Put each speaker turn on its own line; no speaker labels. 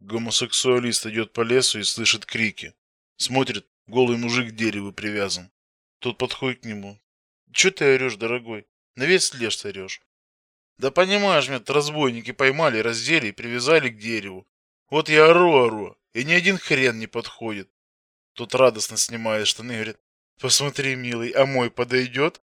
Гомосексуалист идет по лесу и слышит крики. Смотрит, голый мужик к дереву привязан. Тот подходит к нему. Че ты орешь, дорогой? На весь лес орешь. Да понимаешь, меня разбойники поймали, раздели и привязали к дереву. Вот я ору-ору, и ни один хрен не подходит. Тут радостно снимает штаны и говорит, посмотри, милый, а мой подойдет?